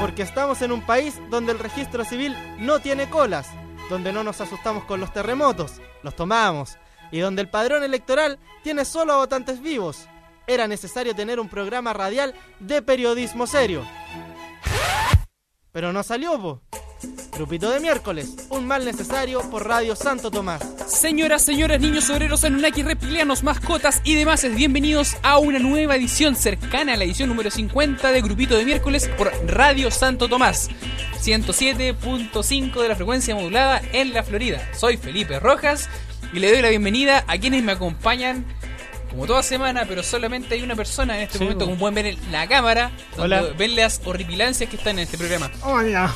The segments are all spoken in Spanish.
Porque estamos en un país donde el registro civil no tiene colas, donde no nos asustamos con los terremotos, los tomamos, y donde el padrón electoral tiene solo votantes vivos. Era necesario tener un programa radial de periodismo serio. Pero no salió, po. Grupito de miércoles, un mal necesario por Radio Santo Tomás. Señoras, señores, niños obreros, anunnakis, reptilianos, mascotas y demás, bienvenidos a una nueva edición cercana a la edición número 50 de Grupito de miércoles por Radio Santo Tomás. 107.5 de la frecuencia modulada en la Florida. Soy Felipe Rojas y le doy la bienvenida a quienes me acompañan como toda semana, pero solamente hay una persona en este Sí, momento, como pueden ver en la cámara, donde Hola. ven las horripilancias que están en este programa. Hola.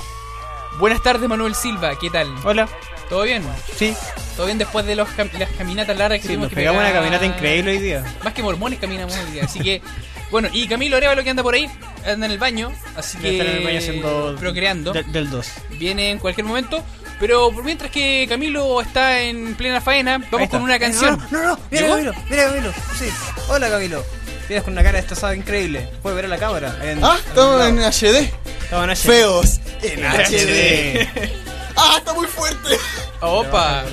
Buenas tardes, Manuel Silva, ¿qué tal? Hola, ¿Todo bien? sí, ¿Todo bien después de los cam- las caminatas largas que sí, tuvimos nos que pegamos una caminata increíble hoy día. Más que mormones caminamos hoy día, así que... Bueno, y Camilo Arevalo que anda por ahí, anda en el baño, así que... en el baño haciendo Procreando, de- del 2. viene en cualquier momento. Pero mientras que Camilo está en plena faena, vamos con una canción. No, no, no, mira. Camilo, mira Camilo. Sí. Hola Camilo. Tienes con una cara destrozada increíble. Puedes ver a la cámara. En, Ah, estamos en HD. Estamos en HD. Feos. En HD. HD. Ah, está muy fuerte. Opa,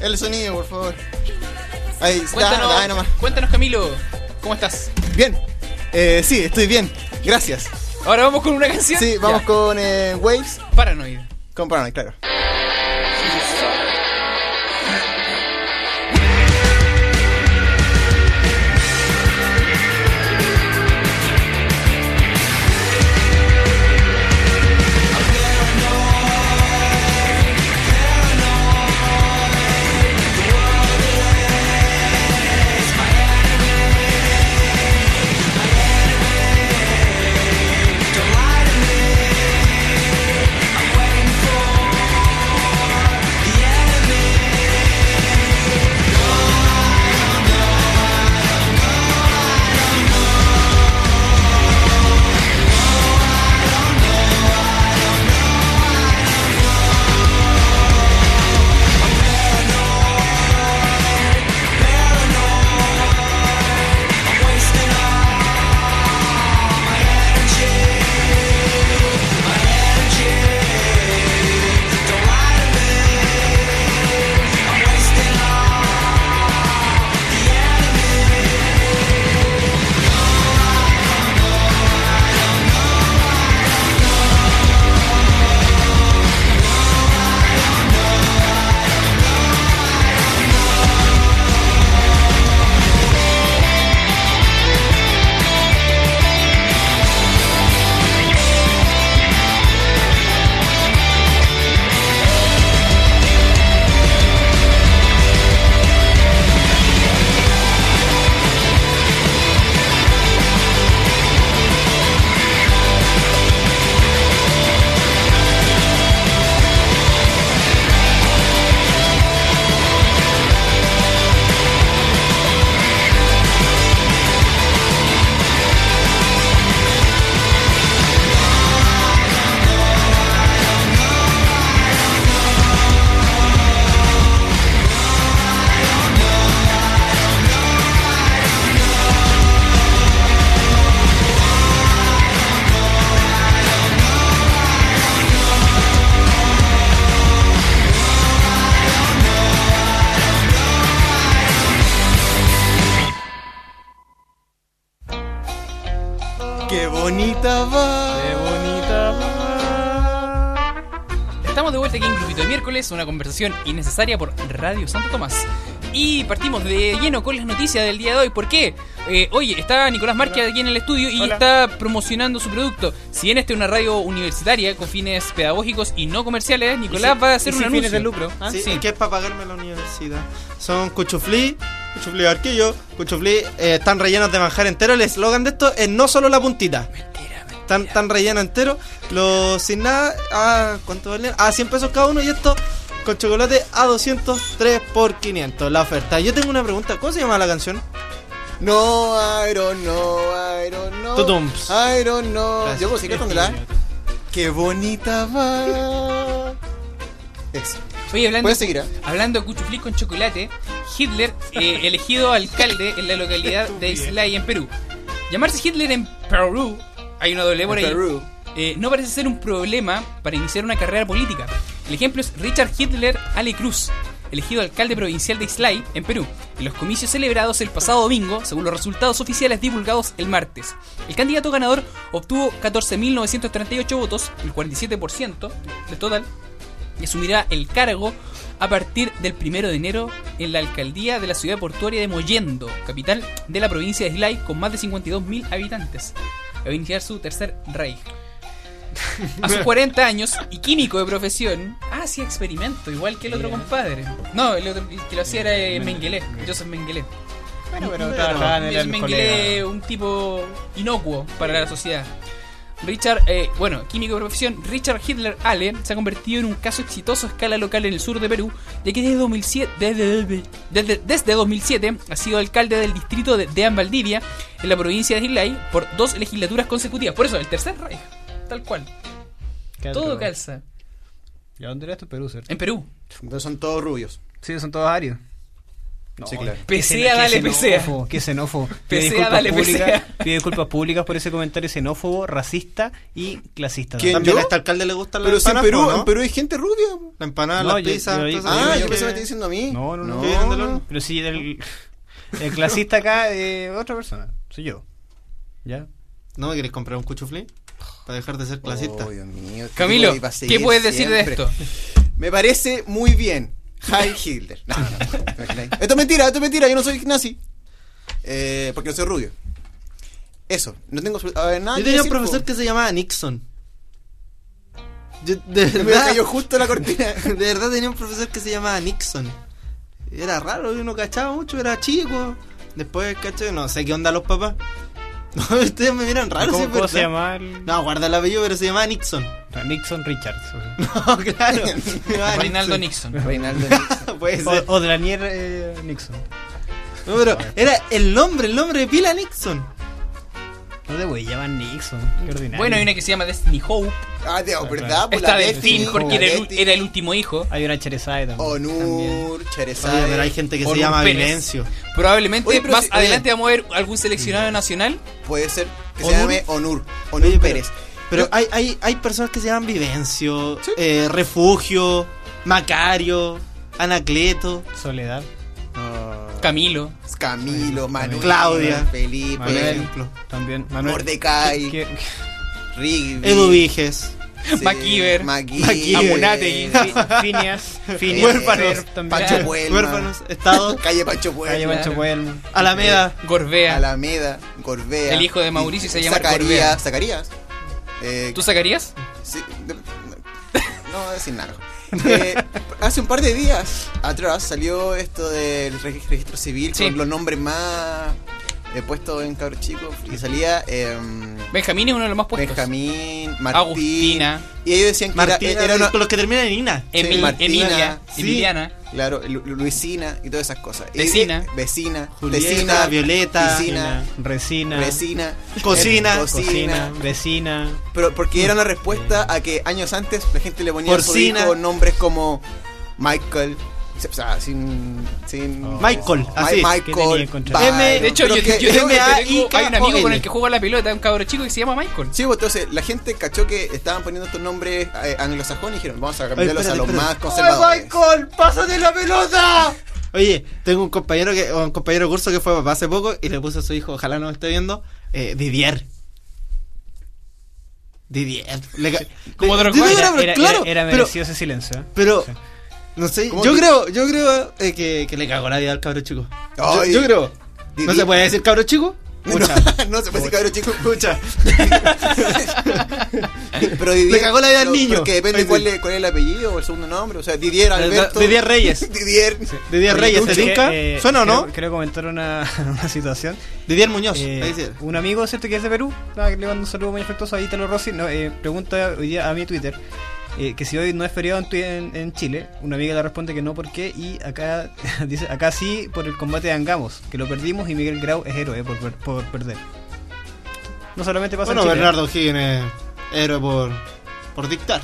El sonido, por favor. Ahí, está, cuéntanos, nomás. cuéntanos Camilo, ¿cómo estás? Bien. Eh, sí, estoy bien. Gracias. Ahora vamos con una canción. Sí, vamos Ya. con eh, Waves. Paranoid. Con Paranoid, claro. Una conversación innecesaria por Radio Santo Tomás. Y partimos de lleno con las noticias del día de hoy. ¿Por qué? Eh, oye, está Nicolás Márquez aquí en el estudio y Hola. está promocionando su producto. Si bien este es una radio universitaria con fines pedagógicos y no comerciales, Nicolás va a hacer un anuncio. fines de lucro. ¿ah? Sí, sí. que es para pagarme la universidad. Son cuchuflí, cuchuflí de arquillo, cuchuflí, eh, están rellenos de manjar entero. El eslogan de esto es no solo la puntita. Están, están relleno entero. Los sin nada, a ¿cuánto valen? A 100 pesos cada uno y esto con chocolate a 203 por 500. La oferta. Yo tengo una pregunta. ¿Cómo se llama la canción? No, I don't know, I don't know. Tutums. I don't know. Gracias. Yo puedo seguir cantándola. Qué bonita va. Eso. Oye, hablando, Puedes seguir, ¿eh? hablando de cuchuflí con chocolate, Hitler, eh, elegido alcalde en la localidad de Islay, en Perú. Llamarse Hitler en Perú, hay una doble por ahí, Perú. eh, no parece ser un problema para iniciar una carrera política. El ejemplo es Richard Hitler Ale Cruz, elegido alcalde provincial de Islay, en Perú, en los comicios celebrados el pasado domingo, según los resultados oficiales divulgados el martes. El candidato ganador obtuvo 14.938 votos, el 47% del total, y asumirá el cargo a partir del 1 de enero en la alcaldía de la ciudad portuaria de Mollendo, capital de la provincia de Islay, con más de 52.000 habitantes. Va iniciar su tercer rey. A sus 40 años y químico de profesión, ah, hacía experimento, igual que el otro compadre. No, el, otro, el que lo hacía era eh, Mengele, Joseph Mengele. Bueno, pero el Mengele, un tipo inocuo para la sociedad. Richard, eh, bueno, químico de profesión, Richard Hitler Ale se ha convertido en un caso exitoso a escala local en el sur de Perú, ya que desde 2007, desde, desde, desde 2007 ha sido alcalde del distrito de Dean Valdivia, en la provincia de Islay, por dos legislaturas consecutivas. Por eso, el tercer Reich, tal cual. Qué Todo calza. ¿Y a dónde era esto? Perú, ¿cierto? En Perú. Entonces son todos rubios. Sí, son todos arios. Sí, claro. Pesea, dale, qué pesea. xenófobo, Qué xenófobo. Pide Pesea, disculpas dale, públicas- pesea. Pide disculpas públicas por ese comentario xenófobo, racista y clasista. ¿Quién? También yo? a este alcalde le gustan las Pero si en Perú, ¿no? en Perú hay gente rubia. La empanada, No, las yo- pizzas, yo- Ah, yo que- pensé que me está diciendo a mí. No, no, no. ¿Qué vienen del horno? Pero si el, el clasista acá es otra persona. Soy yo. ¿Ya? ¿No me querés comprar un cuchuflí? Para dejar de ser clasista. Oh, Dios mío, este Camilo, ¿qué puedes decir de esto? Me parece muy bien. Heil Hitler. No, no, no. Esto es mentira, esto es mentira. Yo no soy nazi. Eh, porque no soy rubio. Eso. No tengo a ver, nada Yo tenía un profesor que se llamaba Nixon. Yo, de Me verdad, cayó justo la cortina. de verdad tenía un profesor que se llamaba Nixon. Era raro, yo no cachaba mucho, era chico. Después caché, no sé qué onda los papás. No, ustedes me miran raro, ¿Cómo, se verdad. llama el... No, guarda el apellido, pero se llamaba Nixon. Nixon Richards. o sea. No, claro. llamaba Reinaldo Nixon. Reinaldo Nixon. Puede ser. O, o de Daniel eh, Nixon. No, pero era el nombre, el nombre de pila Nixon. No te voy a llamar Nixon. Qué ordinario. Bueno, hay una que se llama Destiny Hope. Ah, de ¿verdad? Por Está la Betty, porque era el, Betty, era el último hijo. Hay una Cherezade también. Onur, Cherezade. Oye, pero hay gente que se llama Pérez. Vilencio. Probablemente Oye, más si- adelante vamos a ver algún seleccionado nacional. Puede ser que Onur. se llame Onur. Onur Oye, Pérez. Pero hay, hay, hay personas que se llaman Vivencio, Sí. eh, Refugio, Macario, Anacleto. Soledad. Camilo. Camilo, Manuel, Claudia. Felipe, Manuel. ejemplo. También. Manuel. Mordecai, ¿Qué- Rigby, Edu Viges. sí, MacGyver. Amunate. Phineas. Phineas. Huérfanos. Pancho Puelma, Huérfanos, Estado, Calle Pancho Puelma, Calle Pancho Puelma. Alameda. Gorbea. Alameda, Gorbea. El hijo de Mauricio se llama Zacarías, Gorbea. Zacarías. Eh, ¿Tú sacarías? sí, no, decir nada. Eh, hace un par de días atrás salió esto del reg- registro civil Sí. con los nombres más puestos en cabros chicos y salía eh, Benjamín es uno de los más puestos. Benjamín, Martín Agustina. y ellos decían que Martina, era, era una, con los que terminan en Ina. Martina, Emilia. sí. Emiliana. Claro, Lu- Luisina y todas esas cosas. Y- Vecina. vecina. Julieta, vecina. Violeta, Vecina. Resina. Vecina. Cocina. eh, Cocina. Vecina. Pero porque era una respuesta a que años antes la gente le ponía a su Porcina. hijo nombres como Michael. O sea, sin. sin Oh. Michael, así. Ma- ¿Qué tenía Michael. M- De hecho, yo, que- tengo, yo tengo- M-A-I-K-O-L. hay un amigo con el que juega la pelota, un cabro chico que se llama Michael. Sí, pues entonces la gente cachó que estaban poniendo estos nombres eh, anglosajones y dijeron, vamos a cambiarlos espérate, a los espérate. más conservadores. Michael! ¡Pásate la pelota! Oye, tengo un compañero que un compañero de curso que fue papá hace poco y le puso a su hijo, ojalá no me esté viendo, eh, Didier. Didier. Le Como le- Drogba. Era, era- claro, era- era pero, merecido ese silencio. ¿eh? pero Sí. No sé, ¿Cómo yo creo, yo creo eh, que, que le cagó la vida al cabro chico. Yo, creo. ¿No se puede decir cabro chico? Pucha. no se puede decir cabrón chico. Pucha. Pero Didier, Le cagó la vida al niño. pero que depende cuál, es, cuál es el apellido o el segundo nombre. O sea, Didier Alberto. Didier Reyes. Didier. Didier Reyes, ¿te tinca? eh, ¿Suena o no? Quiero, comentar una, una situación. Didier Muñoz. Eh, un amigo, ¿cierto? Que es de Perú, que le mando un saludo muy afectuoso a Italo Rossi, no, eh, pregunta hoy día a mi Twitter eh, que si hoy no es feriado en, en, en Chile. Una amiga le responde que no, ¿por qué? Y acá dice, acá sí por el combate de Angamos, que lo perdimos y Miguel Grau es héroe por, per- por perder. No solamente pasa Bueno, en Chile. Bernardo Higgins es héroe por, por dictar.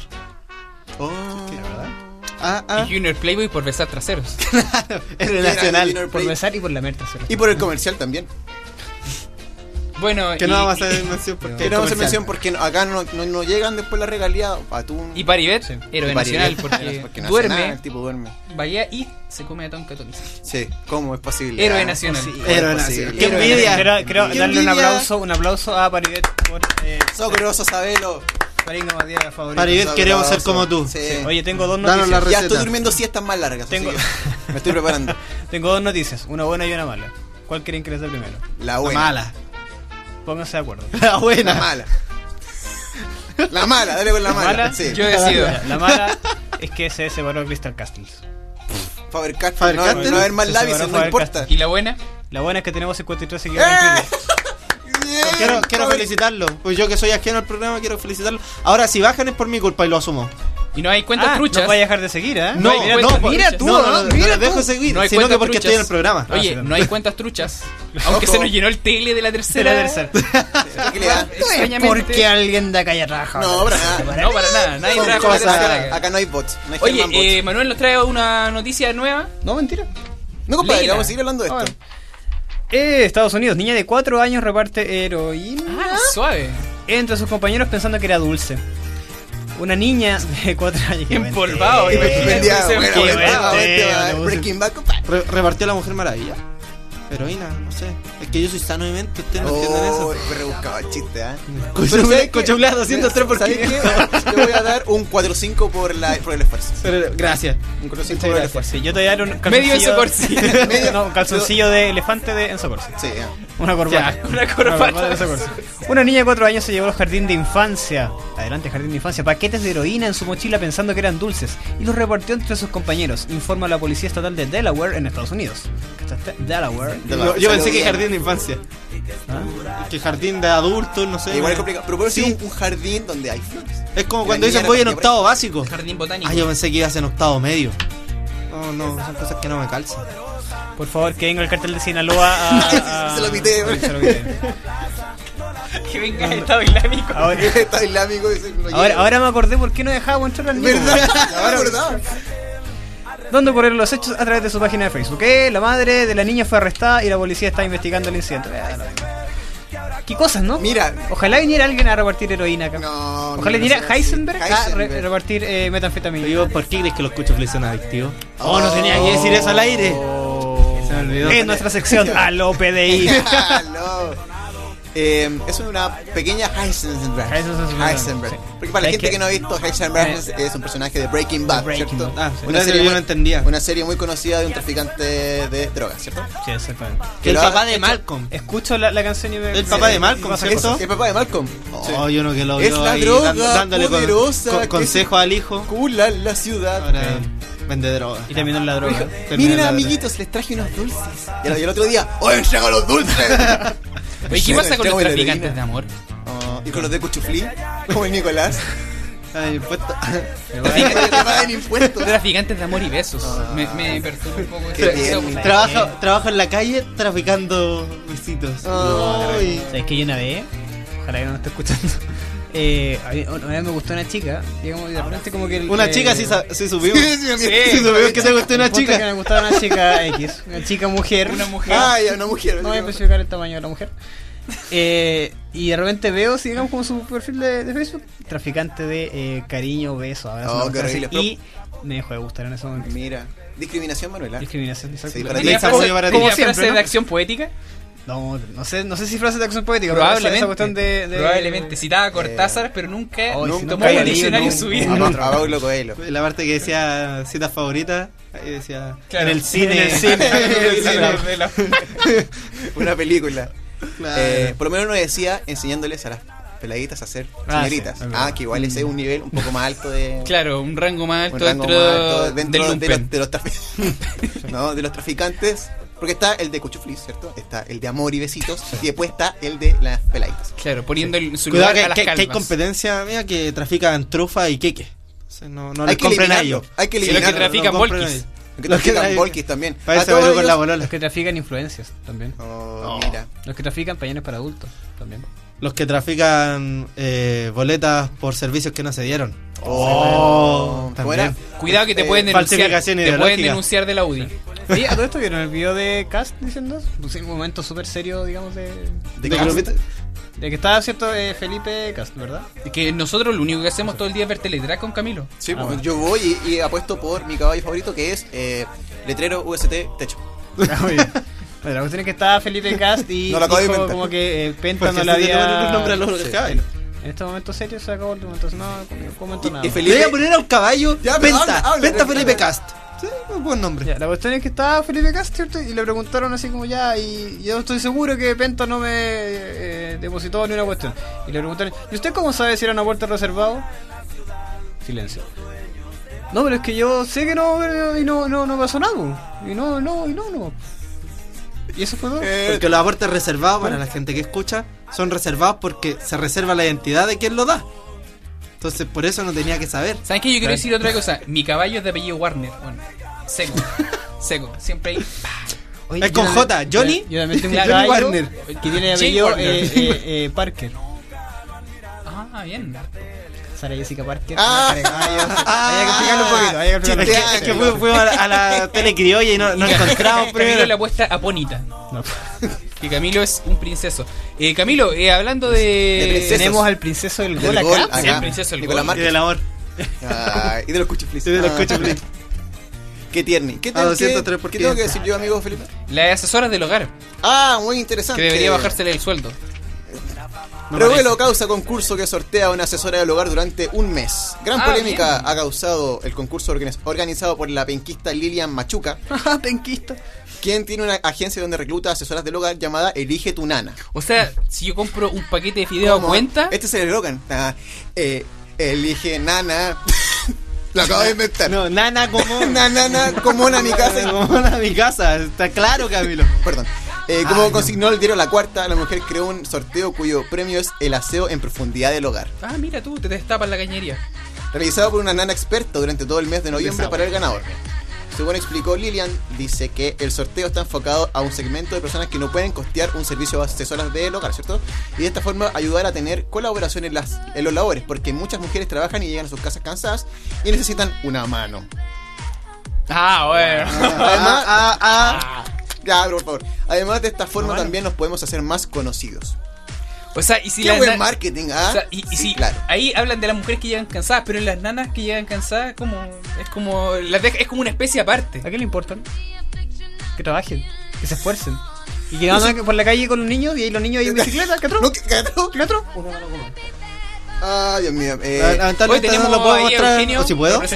Oh. ¿verdad? Ah, ah. Y Junior Playboy por besar traseros. Héroe Era nacional. Por besar y por la merta. Y por el comercial también. Bueno, Que y, no vamos a hacer mención porque. Que no vamos a hacer comercial. mención porque no- acá no, no, no llegan después la regalía. Atún. y Paribet, Sí. héroe y nacional, Paribet, porque, porque duerme, el tipo duerme. vaya y se come a Tonka Tomis. Sí, ¿cómo es posible? Héroe Ah, nacional. ¡Qué envidia! Quiero, quiero ¡Qué darle un aplauso, un aplauso a Paribet por eh, Socroso, Sabelo. Paringa Matías favorito. Paribet, queremos ser como tú. Sí. Oye, tengo dos noticias. la ya estoy durmiendo siestas más largas. Tengo- me estoy preparando. Tengo dos noticias, una buena y una mala. ¿Cuál quieren que les dé primero? La La buena. mala. Pónganse de acuerdo. La La buena. mala. La mala, dale con la mala. ¿Mala? Sí. Yo decido. La mala es que se separó Crystal Castles. Faber Castell, Faber no, Castell. no va a haber más labios, no Faber importa. ¿Y la buena? La buena es que tenemos 53 seguidores en ¡Eh! Twitter. Bien, Quiero, quiero felicitarlo. Pues yo que soy ajeno al programa, quiero felicitarlo. Ahora, si bajan es por mi culpa y lo asumo. Y no hay cuentas Ah, truchas. No vaya a dejar de seguir, ¿eh? No, mira, no, tú, pues, mira tú, no, no, no, no mira dejo seguir, No hay sino que cuentas porque truchas. estoy en el programa. Ah, Oye, sí, no hay cuentas truchas. Aunque se nos llenó el tele de la tercera. Tercera. ¿Qué le da? Extrañamente. Porque alguien de acá haya trabajado. No, para nada. No, para nada. Nadie trabaja la tercera acá. Acá no hay bots. No hay Oye, eh, Manuel nos trae una noticia nueva. No, mentira. no, compadre, vamos a seguir hablando de Ah, esto. Eh, Estados Unidos, niña de 4 años reparte heroína Ah, suave. entre sus compañeros pensando que era dulce. Una niña de 4 años. Empolvado, imagínate. Vendía, bueno, bueno, le Breaking Bad. Re- repartió la Mujer Maravilla. Heroína, no sé. Es que yo soy sano de mente, ustedes no entienden Oh, eso. me rebuscaba el chiste, ¿eh? A 203 por ¿Sabes qué? 500. Te voy a dar un 4-5 por, la- por el esfuerzo. Pero, Gracias. Un 4-5 Muchas por el esfuerzo. Sí, yo te voy a dar un calzoncillo. Medio Corsi. Medio- no, un calzoncillo de elefante de Enzo Corsi. Sí, ya. Una corbata. Ya, una corbata. Una niña de 4 años se llevó al jardín de infancia. Adelante, jardín de infancia. Paquetes de heroína en su mochila pensando que eran dulces. Y los repartió entre sus compañeros. Informa la policía estatal de Delaware en Estados Unidos. ¿Cachaste? Delaware. De la- Yo, yo pensé que jardín de infancia. ¿Ah? Que jardín de adultos, no sé. Igual es complicado. Pero puede ser Sí. un, un jardín donde hay flores. Es como cuando dicen voy en octavo básico. Jardín botánico. Ah, yo pensé que ibas en octavo medio. No, no, son cosas que no me calzan. Por favor, que venga el cartel de Sinaloa a. a- Se lo pité, a- se lo pité. Que venga el Estado Islámico. Ahora, islámico. no ahora, me acordé por qué no dejábamos entrar al niño. ¿Verdad? Ahora, ¿verdad? Donde ocurrieron los hechos a través de su página de Facebook. Eh, la madre de la niña fue arrestada y la policía está investigando el incidente. No. Qué cosas, ¿no? Mira. Ojalá viniera alguien a repartir heroína acá. No, Ojalá no viniera. Heisenberg, a re- repartir eh, metanfetamina. Digo, ¿por qué crees que los cuchuflis son adictivos? Oh, no tenía que decir eso al aire. En nuestra sección, aló PDI. Eh, es una pequeña Heisenberg. Heisenberg. Heisenberg. Sí. Porque para la Es gente que- que no ha visto, Heisenberg Eh. es, es un personaje de Breaking Bad, Breaking ¿cierto? Bad. Ah, gracias, yo no entendía. Una serie muy conocida de un traficante de drogas, ¿cierto? Sí, exactamente. Que el papá ha de Malcolm. Escucho la, la canción y me. El papá de Malcolm, ¿cierto? El papá de Malcolm. Oh, yo no que lo Es la droga dándole poderosa con- consejo al hijo. Cula la ciudad. Ahora vende droga. Y también en la droga. Miren, amiguitos, les traje unos dulces. Y el, otro día, ¡Oye, entrega los dulces! Oye, ¿qué pasa con los traficantes de amor? Oh, y con los de Cuchuflí, como el Nicolás. Impuestos. Traficantes de amor y besos. Me, me perturba un poco Qué bien. Trabajo, trabajo en la calle traficando besitos. Ay. ¿Sabes que yo una vez? Ojalá que no me esté escuchando. Eh, a mí- una vez me gustó una chica, digamos, de repente como que... el- Una eh, chica sí, sa- sí subimos. Sí, sí, Sí, sí, subimos que te gustó una es que chica. me gustaba una chica X, una chica mujer. Una mujer. Ah, ya, una mujer. No voy a especificar el tamaño de la mujer. Eh, y de repente veo, si digamos, como su perfil de, de Facebook, traficante de eh, cariño, beso, abrazo. Oh, así, y me dejó de gustar en ese momento. Mira, discriminación, Manuela. Discriminación, exacto. Sí, para ti. ¿Tenía Lexa frase, muy para ti. tenía Como siempre, frase ¿no? de acción poética? No, no sé, no sé si frase de acción poética, Probablemente. pero esa, cuestión de, de- Probablemente. Citaba a Cortázar, pero nunca Oh, si nunca no tomó ahí, diccionario en su vida. A Coelho. La parte que decía citas favoritas, ahí decía Claro. en el cine. En el cine. De Una película. Claro. Eh, por lo menos nos decía enseñándoles a las peladitas a ser Ah, señoritas. sí. Ah, que igual ese es un nivel un poco más alto de. Claro, un rango más un alto rango dentro, más alto dentro del de, los, de los no, de los traficantes. Porque está el de Cuchuflis, ¿cierto? Está el de amor y besitos. Y después está el de las peladitas. Claro, poniendo en su Cuidado lugar que, a las que- que hay competencia mía que trafican trufa y queque. No, no hay les que compren a eliminarlo. ellos. Hay que Sí, los que trafican no ellos. Los que trafican volquis también. Para la ellos- bolola. Los que trafican influencias también. Oh, mira. Los que trafican pañales para adultos también. Los que trafican eh, boletas por servicios que no se dieron. Oh, ¿cómo también. Cuidado que te Eh, pueden denunciar. Te pueden denunciar de la UDI. Oye, ¿a todo esto vieron el video de Cast diciendo? Pues un momento súper serio, digamos, de, ¿De De grupito. de que estaba, ¿cierto? eh, Felipe Cast, ¿verdad? Es que nosotros lo único que hacemos todo el día es ver Teletrack con Camilo. Sí, Ah, pues, yo voy y, y apuesto por mi caballo favorito que es eh, letrero UST techo. Ah, muy bien. Bueno, la cuestión es que estaba Felipe Cast y No dijo como que eh, Penta Porque no le había... nombre a los Sí. caballos. En este momento serio se acabó el entonces no com- comento nada. Felipe- Le voy a poner a un caballo Ya, Penta. habla, habla, Penta habla. Felipe Cast. Sí, un buen nombre. Ya, la cuestión es que estaba Felipe Cast, ¿cierto? Y le preguntaron así como ya, y yo estoy seguro que Penta no me eh, depositó ni una cuestión. Y le preguntaron, ¿y usted cómo sabe si era un aporte reservado? Silencio. No, pero es que yo sé que no, y no, no, no pasó nada. Y no, no, y no, no. Y eso fue todo. Eh, Porque los aportes reservados para la gente que escucha son reservados porque se reserva la identidad de quien lo da. Entonces por eso no tenía que saber. ¿Saben qué? Yo quiero decir otra cosa. Mi caballo es de apellido Warner. Bueno, seco. seco. Siempre ahí. Oye, es con J, Johnny- Yo también tengo un Johnny caballo Warner. que tiene apellido eh, eh, eh, Parker. Ah, bien. Sara Jessica Parker. Ah. Hay que explicarlo un poquito. Hay que explicarlo un Es que, poquito. es que fui- fuimos a la, a la tele criolla y no, no encontramos Camilo le primero. apuesta a Ponita. No. Que Camilo es un princeso. Eh, Camilo, eh, hablando De. Tenemos al princeso del Del gol gol acá. Sí, acá. el princeso del Nicolás gol. Y del amor. Ah, y de los cuchiflis. Y de los Ah. cuchiflis. Qué tierni. ¿Qué, A te- 203 qué- por qué tengo que 500. decir yo, amigo Felipe? Las asesoras del hogar. Ah, muy interesante. Que debería bajársele el sueldo. Me Revuelo parece. causa concurso que sortea a una asesora del hogar durante un mes. Gran Ah, polémica bien. ha causado el concurso organiz- organizado por la penquista Lilian Machuca, Penquista. quien tiene una agencia donde recluta asesoras del hogar llamada Elige tu Nana. O sea, si yo compro un paquete de fideo a ¿Cómo? cuenta. Este es el eslogan. Ah, eh, elige Nana. Lo acabo de inventar. No, nana como. Nana, nana, como a mi casa. Como a mi casa. Está claro, Camilo. Perdón. Eh, como Ay, no. consignó el diario La Cuarta, la mujer creó un sorteo cuyo premio es el aseo en profundidad del hogar. Ah, mira tú, te destapas la cañería. Realizado por una nana experta durante todo el mes de noviembre para el ganador. Según explicó Lilian, dice que el sorteo está enfocado a un segmento de personas que no pueden costear un servicio de asesoras del hogar, ¿cierto? Y de esta forma ayudar a tener colaboración en, las, en los labores, porque muchas mujeres trabajan y llegan a sus casas cansadas y necesitan una mano. Ah, bueno. Además, Ah, ah, ah. Ya, pero por favor. Además de esta forma también nos podemos hacer más conocidos. O sea, y si Qué las buen marketing, ¿ah? O sea, y, y Sí, si claro. ahí hablan de las mujeres que llegan cansadas, pero en las nanas que llegan cansadas, como es como las deja- es como una especie aparte. ¿A qué le importan? Que trabajen, que se esfuercen. Y que andan por la calle con los niños y ahí los niños ahí en bicicleta. ¿Qué otro? No, ¿qué- qué otro? ¿Qué otro? Ay, Dios mío. Eh, Hoy Lamentablemente tenemos no lo puedo mostrar. Eugenio, ¿O si puedo? la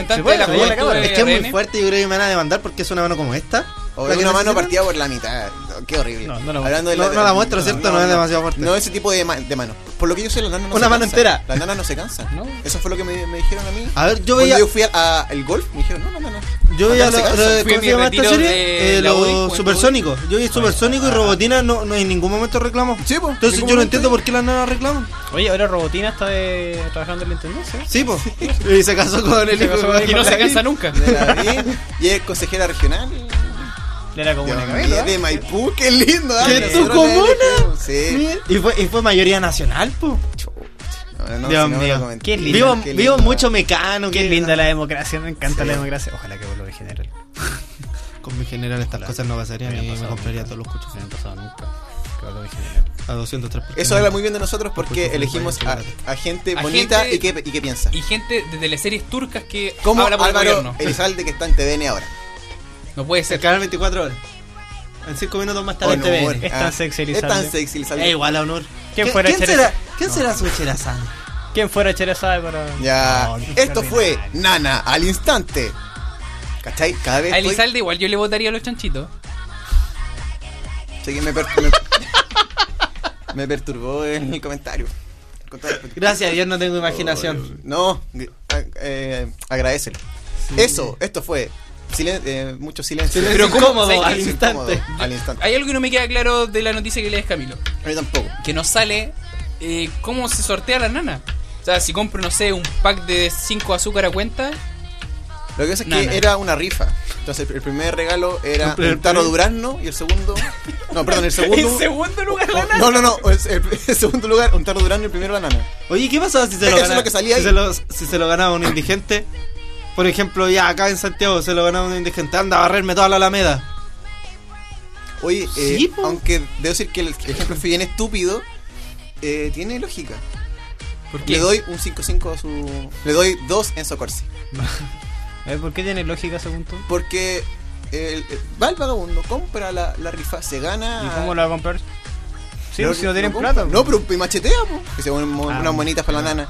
La Es que es muy fuerte y yo creo que me van a demandar porque es una mano como esta. O La es que una mano partida por la mitad. Qué horrible. No, no la- Hablando de no- no la muestro, ¿cierto? No es demasiado fuerte. No ese tipo de, ma- de mano. Por lo que yo sé, las nanas no Una se mano cansan. entera. Las nanas no se cansan. No. Eso fue lo que me, me dijeron a mí. A ver, yo Cuando yo fui al golf, me dijeron, no, no, no. Yo veía lo, ¿cómo se llama esta serie? de Eh, la los supersónicos. Yo vi supersónicos y robotina no, no en ningún momento reclamo. Sí, po, Entonces yo no entiendo por qué las nanas reclaman. Oye, ahora Robotina está de... trabajando en la intendencia. Sí, pues. Y se casó con el hijo de Y no se cansa nunca. De la y es consejera regional. Le era como Dios de Maipú, qué lindo. ¿ah? ¿Qué, Nosotros tu comuna? Sí. Y fue, y fue mayoría nacional, pues. No, no, Dios si no me mío. Qué Vivo, qué vivo lindo. mucho mecano. Qué linda la democracia, me encanta Sí. la democracia. Ojalá que vuelva a general. Con mi general estas cosas no pasarían Me y me compraría nunca. todos los cuchos No me ha pasado nunca. Que vuelva a general. a 203 por Eso habla muy bien de nosotros porque elegimos a, gente A bonita gente- y, que, y que piensa. Y gente de teleseries turcas que Como habla por el Álvaro gobierno. Elizalde que está en TVN ahora. No puede El ser. canal 24 horas. En 5 minutos más tarde en Honor. TVN. Es tan sexy Es Elizalde. tan sexy Elizalde. Es igual a honor. ¿Quién ¿Qué- fuera ¿Quién será, ¿quién será su Cherazán? ¿Quién fuera Cherazade para.? Ya. Esto fue. Nana al instante. ¿Cachai? Cada vez A estoy- Elizalde igual yo le votaría a los chanchitos. Sí que me, per- me, me perturbó el comentario. Gracias a Dios no tengo imaginación. No, eh, agradecelo. Eso, esto fue silen- eh, mucho silencio. Silencio Pero ¿cómo? incómodo al instante. incómodo, Al instante. Hay algo que no me queda claro de la noticia que lees Camilo. A mí tampoco. Que nos sale eh, cómo se sortea la nana. O sea, si compro, no sé, un pack de 5 azúcar a cuenta. Lo que pasa es que era una rifa. Entonces el primer regalo era El un tarro durazno y el segundo. No, perdón, el segundo. En segundo lugar la nana. No, no, no. El, el segundo lugar, un tarro durazno y el primero la nana. Oye, ¿qué pasaba si se lo ganaba? se lo, si se lo ganaba un indigente. Por ejemplo, ya acá en Santiago se lo ganaba un indigente. Anda a barrerme toda la Alameda. Oye, eh, Sí, aunque debo decir que el ejemplo fue bien estúpido, eh, tiene lógica. ¿Por qué? Le doy un 5-5 a su. Le doy 2 en Socorsi. A ver, ¿por qué tiene lógica según tú? Porque el, el- va el vagabundo, compra la, la rifa, se gana. ¿Y cómo la va a comprar? Sí, Lo- pues si no tienen plata. No, pero machetea, pues. Que se ponen Ah, unas monitas para la nana.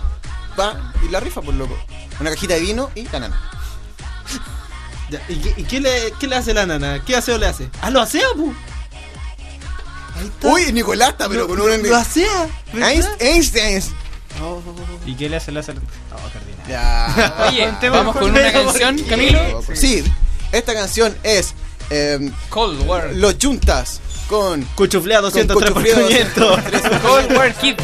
Va y la rifa, por loco. Una cajita de vino y la nana. Ya, ¿Y, qué, y qué le, qué le hace la nana? ¿Qué aseo le hace? ¡Ah, lo asea, pu! Ahí está. Uy, Nicolás está, pero Lo- con un. lo asea. Einstein. Oh. ¿Y qué le hace? Le hace... Oh, Cardinal. Ya. Oye, vamos con una canción, Camilo. Sí, esta canción es. eh, Cold War. Los Juntas con. Cuchuflea 203 por Cuchuflea 500. 203. Cold War Kids.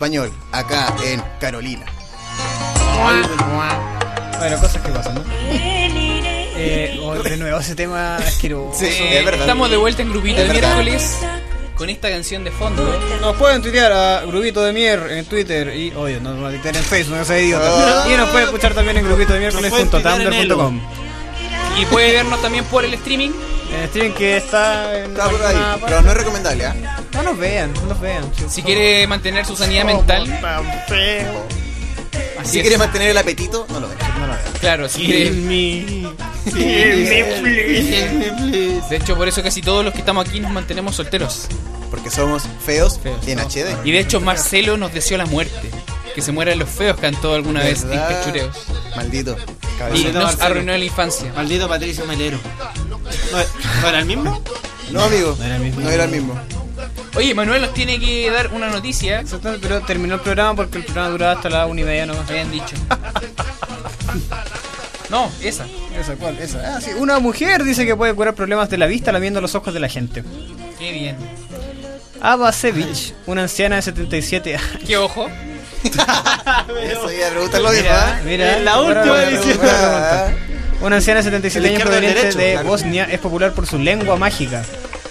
Español acá en Carolina. Bueno, cosas que pasan, ¿no? Eh, oh, de nuevo, ese tema asqueroso. Sí, es verdad. Estamos de vuelta en grupito Es de miércoles con esta canción de fondo. Nos pueden tuitear a Grupito de Mier en Twitter y, oye, nos van a tuitear en Facebook, no seas idiota. Ah. Y nos pueden escuchar también en grupito de miércoles.tumblr.com. Y puede vernos también por el streaming. En stream que está en Está por ahí, alguna parte. pero no es recomendable, ¿ah? No nos vean, no nos vean. Si quiere mantener su sanidad mental. Así Si es. quieres mantener el apetito, no lo veas. No lo vean. Claro, si quiere. De hecho, por eso casi todos los que estamos aquí nos mantenemos solteros. Porque somos feos, Feos, en somos HD. Y de hecho, Marcelo nos deseó la muerte. Que se mueran los feos, cantó alguna vez en ¿Verdad? Cachureos. Maldito. Y nos Marcelo. arruinó la infancia. Maldito Patricio Melero. ¿No, ¿no era el mismo? No, amigo. No era el mismo. No era el mismo. Oye, Manuel nos tiene que dar una noticia. Exactamente, pero terminó el programa porque el programa duraba hasta la una y media nomás. Habían dicho. No, esa. esa, ¿cuál? Esa. Ah, sí. Una mujer dice que puede curar problemas de la vista lamiendo los ojos de la gente. Qué bien. Ava Sevich, una anciana de 77 años. Qué ojo. Eso iba a preguntar lo mismo, Mira, ¿eh? mira. En la última edición. Una anciana de 77 El años proveniente derecho, de claro. Bosnia es popular por su lengua mágica,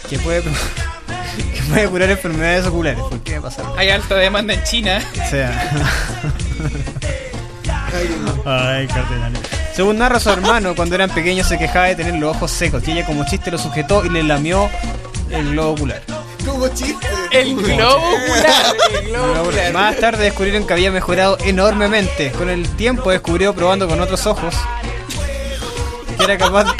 que puede, que puede curar enfermedades oculares. ¿Por qué me pasa? O Hay alta demanda en China. sea. Ay, cardenal. Según narra su hermano, cuando eran pequeños se quejaba de tener los ojos secos y ella como chiste lo sujetó y le lamió el globo ocular. Como chiste. El globo ocular. El globo ocular. Más tarde descubrieron que había mejorado enormemente. Con el tiempo descubrió probando con otros ojos que era capaz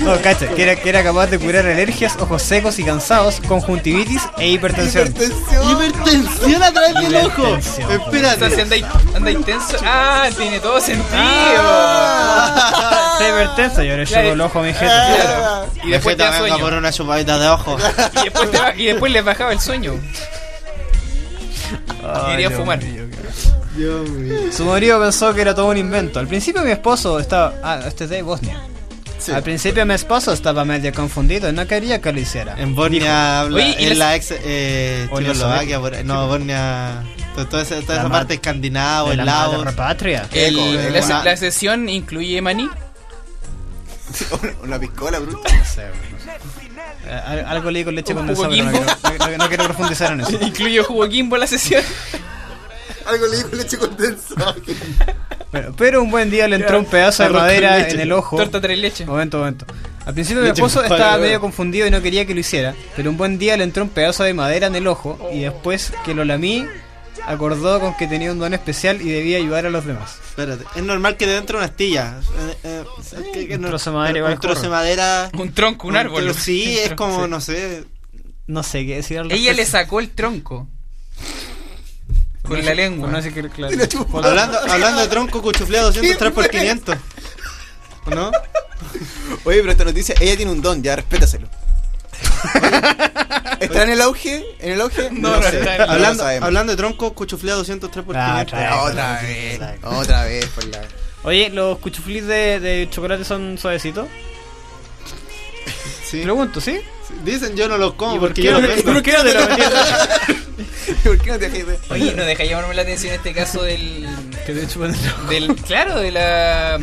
No, cacha, que era, que era capaz de curar alergias, ojos secos y cansados, conjuntivitis e hipertensión. Hipertensión. Hipertensión a través del ojo. Hipertensión. O sea, si Espérate. anda, anda intenso. Ah, tiene todo sentido. Está hipertensa y ahora Claro. llevo el ojo a mi jeta. Claro. Y después te da sueño. por una chupadita de ojo. Y después, te y después les bajaba el sueño. Ay, Quería Dios fumar. mío, Dios mío. Su marido pensó que era todo un invento. Al principio mi esposo estaba... Ah, este es de Bosnia. Sí. Al principio mi esposo estaba medio confundido y no quería que lo hiciera. En Bosnia habla, Oye, ¿y en la- la ex eh, la Checoslovaquia, no, Bosnia, to- toda esa, toda La esa parte escandinavo, de el la Laos. repatria. El- Eco, la, la sesión incluye maní. Una, piscola, bruto. No sé, no sé. Eh, al- Algo leí con leche condensada, pero no quiero, no- no quiero profundizar en eso. Incluye jugo Kimbo la sesión. Algo le dijo leche condensada. Pero, pero un buen día le entró un pedazo de con madera en el ojo. Torta tres leche. Momento, momento. Al principio mi esposo con estaba medio confundido y no quería que lo hiciera. Pero un buen día le entró un pedazo de madera en el ojo y después que lo lamí, acordó con que tenía un don especial y debía ayudar a los demás. Espérate, es normal que de dentro una astilla. Eh, eh, que- que Un no- trozo de madera igual Un trozo de madera. Un tronco, un árbol. tro- Sí, es como, Sí. no sé. No sé qué decir al Ella le sacó el tronco. Con la lengua. No decir que- claro. Hablando, hablando de tronco, cuchufleado 203 por 500. ¿O no? Oye, pero esta noticia, ella tiene un don, ya respétaselo. ¿Está en el auge? ¿En el auge? No, no sé, está en el- no lo hablando, hablando de tronco, cuchufleado 203 por Ah, 500. trae. Otra vez, otra vez, por la... Oye, ¿los cuchuflis de, de chocolate son suavecitos? Sí. Pregunto, ¿sí? Dicen yo no los como ¿Y por porque qué yo no los por qué no te? ¿Por qué no te dejas de- Oye, no deja llamarme la atención este caso del. Que te chupan del claro, de la.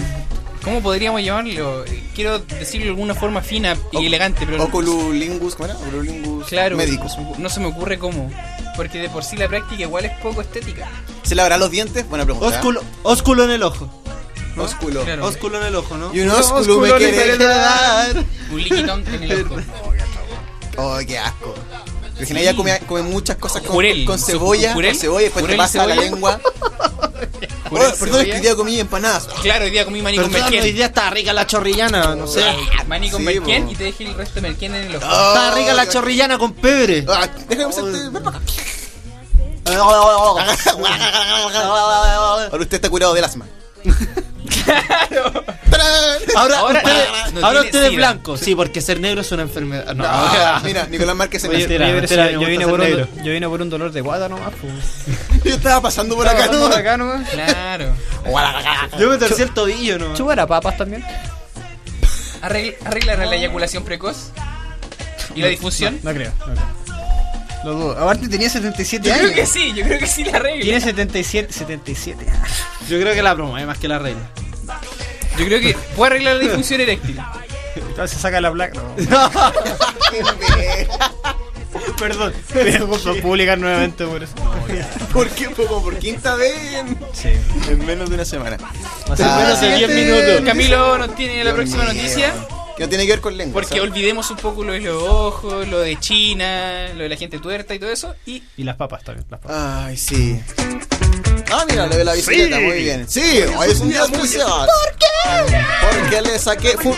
¿Cómo podríamos llamarlo? Quiero decirlo de alguna forma fina y Oc- elegante, pero. Ocululingus, ¿cómo era? Ocululingus Claro, médicos. no se me ocurre cómo. Porque de por sí la práctica igual es poco estética. ¿Se lavará los dientes? Buena pregunta. ¿eh? Ósculo, ósculo en el ojo. Ósculo. Claro. Ósculo en el ojo, ¿no? Y un Un ósculo me ósculo quiere dar. Un liquidón en el ojo. Oh, qué asco. Virginia ella come, come muchas cosas con, Jurel. con cebolla, ¿Jurel? con cebolla, después te ¿Jurel y pasa la cebolla? lengua. Oh, perdón, es que hoy día comí empanadas. Claro, hoy día comí maní con Perdón, hoy merquén. día está rica la chorrillana, no sé. Maní con Sí, merquén y te dejé el resto de merquén en el ojo. Oh, Está rica la chorrillana con pebre. Ah, déjame hacerte. ven para acá. Ahora usted está curado del asma. ¡Tarán! Ahora, Ahora- ustedes, ah, no ahora usted es blanco. Sí, porque ser negro es una enfermedad. No, mira, Nicolás Márquez Oye, la- Mentira, yo, me yo vine por un, negro. yo vine por un dolor de guata nomás, pues. Yo estaba pasando por acá, ¿no? por acá nomás. Claro. Yo me torcí el tobillo, ¿no? Chupar papas también. Arregla, la eyaculación precoz y la difusión. No creo, no creo. Lo dudo. Aparte tenía 77 Yo años. creo que sí, yo creo que sí la arregla. Tiene 77, 77 años. Yo creo que la promueve más que la regla. Yo creo que puede arreglar la disfunción eréctil. Entonces saca la placa. No. Perdón. Pido culpas públicas nuevamente por eso. ¿Por qué? Como por quinta vez en, Sí. en menos de una semana. Ser Ah, menos de 10 siguiente. minutos. Camilo nos tiene la Dios próxima mío. noticia. Que no tiene que ver con lengua. Porque ¿sabes? olvidemos un poco lo de los ojos, lo de China, lo de la gente tuerta y todo eso. Y Y las papas también. Las papas. Ay, sí. Ah, mira, lo de la bicicleta, muy bien. Sí, hoy es un día especial. ¿Por qué? Porque le saqué. fu-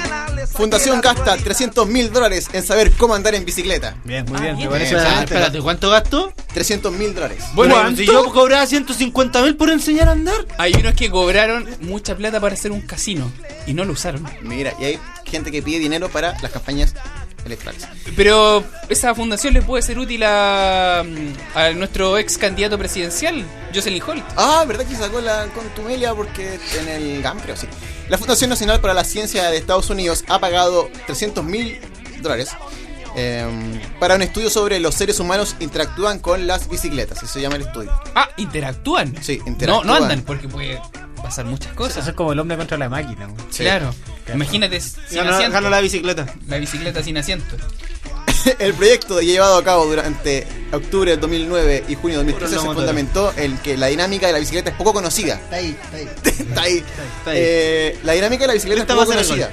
Fundación gasta 300 mil dólares en saber cómo andar en bicicleta. Bien, muy Ah, bien. Me parece Eh, Ah, excelente. espérate, ¿cuánto gastó? 300 mil dólares. Bueno, ¿Cuánto? si yo cobraba 150 mil por enseñar a andar. hay unos que cobraron mucha plata para hacer un casino y no lo usaron. Mira, y hay gente que pide dinero para las campañas electorales. Pero esa fundación le puede ser útil a, a nuestro ex candidato presidencial, Jocelyn Holt. Ah, ¿verdad que sacó la contumelia? Porque en el GAM, creo, sí. La Fundación Nacional para la Ciencia de Estados Unidos ha pagado 300 mil dólares eh, para un estudio sobre los seres humanos interactúan con las bicicletas. Eso se llama el estudio. Ah, interactúan. Sí, No, interactúan. no andan, porque puede pasar muchas Eso cosas. es como el hombre contra la máquina. Sí. Claro. Imagínate sin Ganó, asiento. ganó la bicicleta. La bicicleta sin asiento. El proyecto llevado a cabo durante octubre del 2009 y junio del 2013 Puros se fundamentó en que la dinámica de la bicicleta es poco conocida. Está ahí, está ahí. Está ahí. Está ahí. Eh, la dinámica de la bicicleta es poco conocida.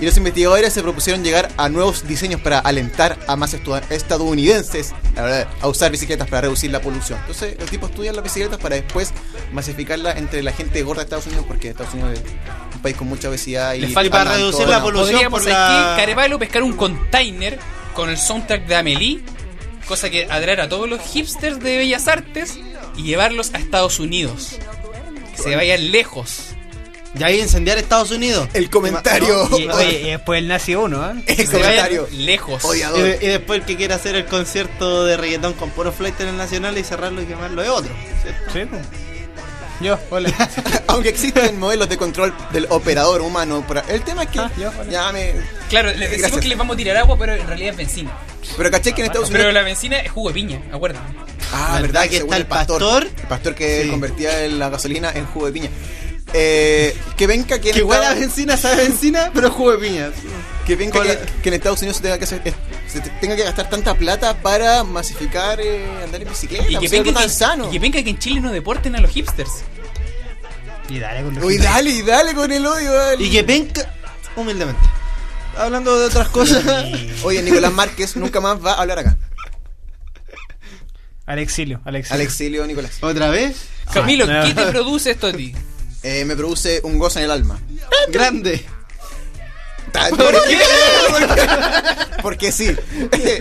Y los investigadores se propusieron llegar a nuevos diseños para alentar a más estu- estadounidenses la verdad, a usar bicicletas para reducir la polución. Entonces, el tipo estudia las bicicletas para después masificarlas entre la gente gorda de Estados Unidos, porque Estados Unidos es un país con mucha obesidad y, falta- para reducir la ¿no? polución Podríamos por aquí, la... Carevalo, pescar un container con el soundtrack de Amelie, cosa que atraer a todos los hipsters de Bellas Artes y llevarlos a Estados Unidos. Que se vayan lejos. Y ahí incendiar Estados Unidos. El comentario. Y, oye, y después el nazi uno, ¿ah? El comentario. lejos. Y, Odiador. de- y después el que quiera hacer el concierto de reggaetón con puro flight en el nacional y cerrarlo y quemarlo es otro. ¿cierto? Sí, pues. Yo, hola. Aunque existen modelos de control del operador humano, para- el tema es que Ah, ya, me Claro, les decimos Gracias. que les vamos a tirar agua, pero en realidad es benzina. pero caché que en Estados Unidos Pero la benzina es jugo de piña, acuérdate. Ah, ¿Verdad verdad que está el pastor? El pastor que Sí. convertía la gasolina en jugo de piña. Eh, que venga que en Que huele a Estados- benzina, sabe benzina, pero jugo de piña. que venga que, en Estados Unidos se tenga que hacer- eh, se te- tenga que gastar tanta plata para masificar eh, andar en bicicleta, Y que, pues, venga tan que, sano. y que venga que en Chile no deporten a los hipsters. Y dale con los Uy, dale, y dale con el odio. dale. Y que venga, humildemente. Hablando de otras cosas. Oye, Nicolás Márquez nunca más va a hablar acá. Al exilio, al exilio. Al exilio, Nicolás. ¿Otra vez? Camilo, no. ¿qué te produce esto a ti? Eh, me produce un gozo en el alma. Grande. ¿Por qué? Porque sí.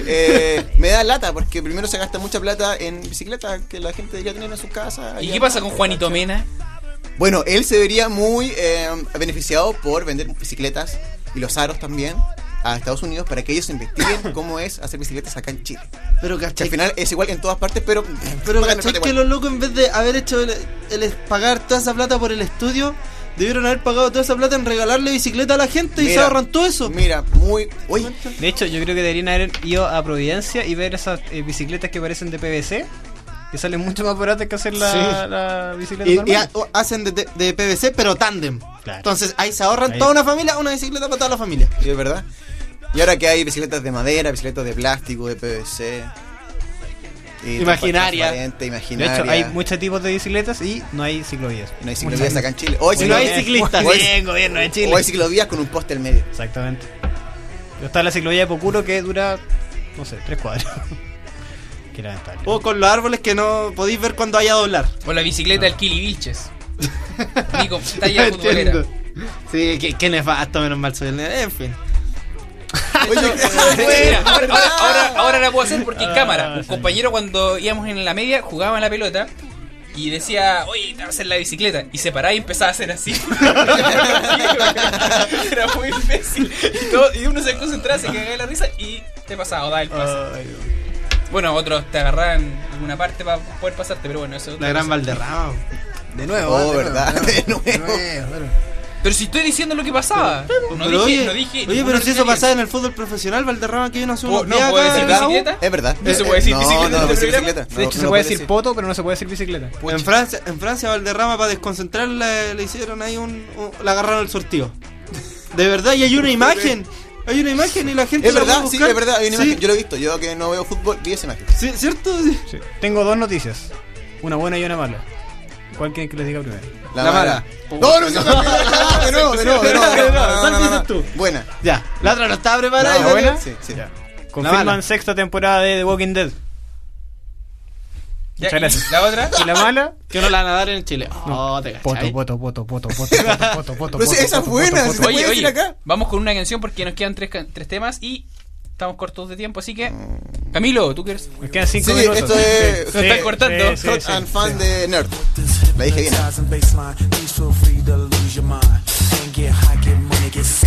Eh, me da lata porque primero se gasta mucha plata en bicicleta que la gente debería tener en su casa. ¿Y qué pasa con Juanito Mena? Bueno, él se vería muy eh, beneficiado por vender bicicletas y los aros también a Estados Unidos para que ellos investiguen cómo es hacer bicicletas acá en Chile. Pero Que cachai. al final es igual en todas partes, pero... Pero que los locos en vez de haber hecho el, el pagar toda esa plata por el estudio, debieron haber pagado toda esa plata en regalarle bicicleta a la gente y se ahorran todo eso. Mira, muy... Oye, De hecho, yo creo que deberían haber ido a Providencia y ver esas eh, bicicletas que parecen de PVC, que salen mucho más baratas que hacer la, Sí. la bicicleta Y, y normal. ha- o- hacen de, de- de PVC, pero tándem. Claro. Entonces ahí se ahorran Ahí. toda una familia, una bicicleta para toda la familia. Sí, es verdad. Y ahora que hay bicicletas de madera, bicicletas de plástico, de PVC. Imaginaria. transparente, de imaginaria. hecho, hay muchos tipos de bicicletas y no hay ciclovías. No hay ciclovías acá en Chile. O hay Y no hay ciclovías- ciclistas. o hay- Bien, gobierno de Chile. O hay ciclovías con un poste al medio. Exactamente. Pero está la ciclovía de Pocuro que dura, no sé, tres cuadros. Qué lamentable. O con los árboles que no podéis ver cuando vaya a doblar. O la bicicleta del Kili Vilches. Nico, talla futbolera. Sí, qué, qué nefasto, menos mal soy el En fin. Oye, ahora, ahora, ahora, ahora la puedo hacer porque en Ah, cámara. Un compañero cuando íbamos en la media jugaba en la pelota y decía, oye, te vas a hacer la bicicleta. Y se paraba y empezaba a hacer así. Era muy imbécil. Y, todo- y uno se concentraba, se cagaba de la risa y te pasaba, o da el paso. Bueno, otros te agarraban en alguna parte para poder pasarte, pero bueno, eso es La gran cosa. Valderrama. De nuevo. Oh, de verdad, nuevo, de nuevo. Pero si estoy diciendo lo que pasaba. No pero dije, oye, no dije oye, ninguna pero si eso pasaba en el fútbol profesional, Valderrama que yo no subo ¿Puedo- no puedo decir bicicleta? Es verdad. ¿No se puede decir no, bicicleta No, decir bicicleta. De hecho, se lo puede decir poto, pero no se puede decir bicicleta. En Francia, en Francia Valderrama para desconcentrar le, hicieron ahí un, le agarraron el sortido. De verdad, y hay una imagen. Hay una imagen y la gente Es la verdad, sí, buscar. es verdad. Hay una Sí, imagen. Yo lo he visto. Yo que no veo fútbol, vi esa imagen. sí, ¿cierto? Sí. Tengo dos noticias. Una buena y una mala. ¿Cuál quieren que les diga primero? La, La mala. mala. No, no, no, no, no, de nuevo, de nuevo, de nuevo. No, no, no, ¿Cuál no, no, dices no. tú? Buena. Ya, la otra no estaba preparada. No, buena? Sí, sí. Ya. Confirman sexta temporada de The Walking Dead. Ya, Muchas ¿y gracias. La otra. Y la mala, Que no la van a dar en Chile. Oh, te poto, cachai. poto, poto, poto, poto, poto, poto, poto, Pero poto, esa es buena, poto, si poto. se puede Oye, decir oye, acá. vamos con una canción porque nos quedan tres, tres temas y estamos cortos de tiempo, así que... Camilo, ¿tú quieres? Nos quedan cinco Sí, minutos. esto es- Se están cortando. sí, Hot sí, and sí. fan de Nerd. La dije bien. Hypnotize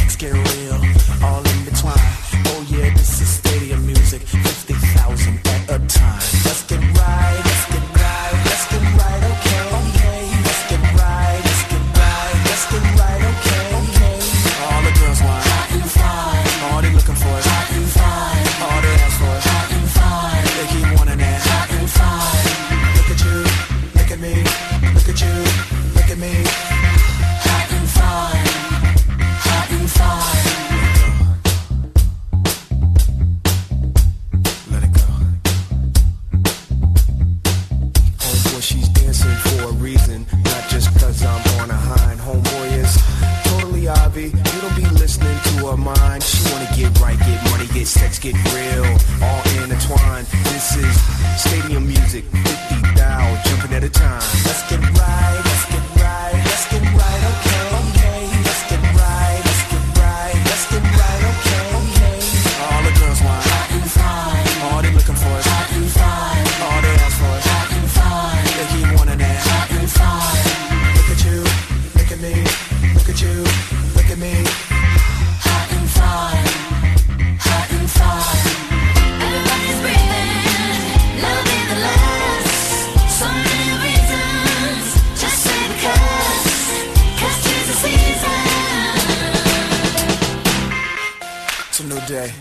day.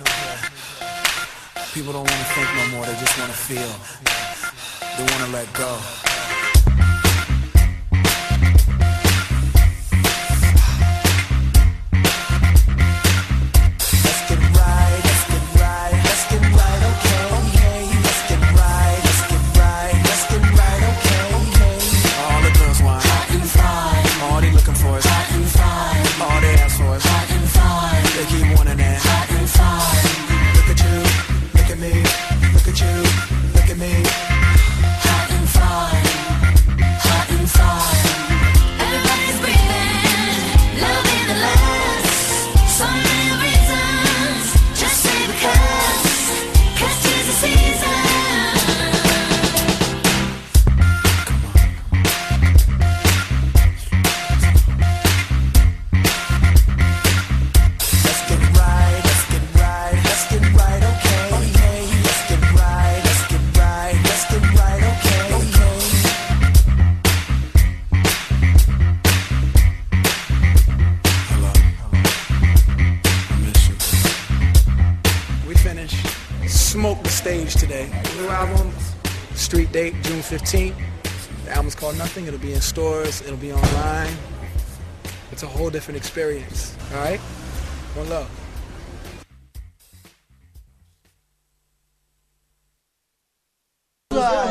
People don't want to think no more, they just want to feel. They want to let go. 15th. The album's called Nothing. It'll be in stores. It'll be online. It's a whole different experience. All right. One love.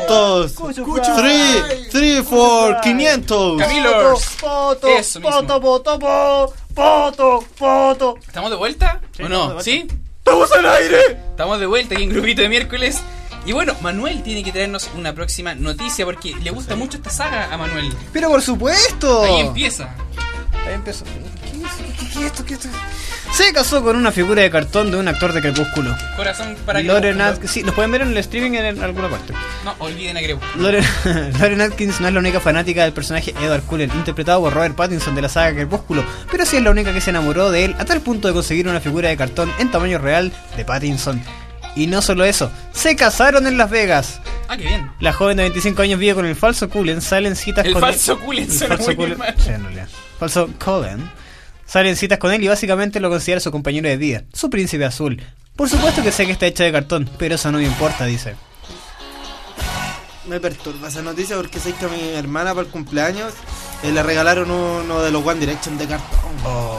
Todos. 3, 3, 4, 500. Camilo. Foto, Eso mismo. foto, foto, foto, foto. ¿Estamos de vuelta? Sí, ¿O estamos de no? vuelta. ¿Sí? ¡Estamos al aire! Estamos de vuelta aquí en Grupito de Miércoles. Y bueno, Manuel tiene que traernos una próxima noticia porque le gusta mucho esta saga a Manuel. Pero por supuesto. Ahí empieza. Ahí empezó. ¿Qué, qué, qué es esto? ¿Qué es esto? Se casó con una figura de cartón de un actor de Crepúsculo. Corazón para Loren Atkins. Sí, los pueden ver en el streaming en alguna parte. No, olviden a Crepúsculo. Loren, Loren Atkins no es la única fanática del personaje Edward Cullen, interpretado por Robert Pattinson de la saga Crepúsculo, pero sí es la única que se enamoró de él a tal punto de conseguir una figura de cartón en tamaño real de Pattinson. Y no solo eso, se casaron en Las Vegas. Ah, qué bien. La joven de 25 años vive con el falso Cullen, salen citas El con falso Cullen el suena falso muy Cullen- mal. Sí, realidad. Falso Cullen. Salen citas con él y básicamente lo considera su compañero de vida, su príncipe azul. Por supuesto que sé que está hecha de cartón, pero eso no me importa, dice. Me perturba esa noticia porque sé que a mi hermana para el cumpleaños eh, le regalaron uno de los One Direction de cartón.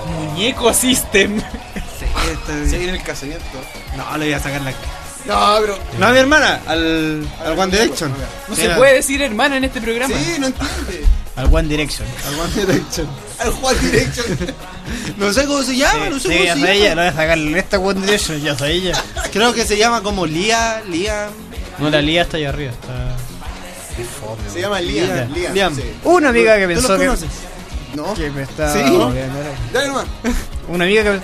Muñeco System. Se viene el casamiento. No, le voy a sacar la No, pero. No a mi hermana, al, al One Direction. No se puede decir hermana en este programa. Sí, no entiende. Al One Direction. Al One Direction. Al Juan Direction. No sé cómo se llama, no sé Sí, cómo se ella, llama. lo voy a sacar esta One Direction, ya sé ella. Creo que se llama como Lía, Lía. No, la Lía está allá arriba. Está... Se llama Liam. Liam. Liam. Liam. sí. Una amiga que ¿Tú pensó los que, conoces? No. que me está... Sí. Dale nomás. Una amiga que,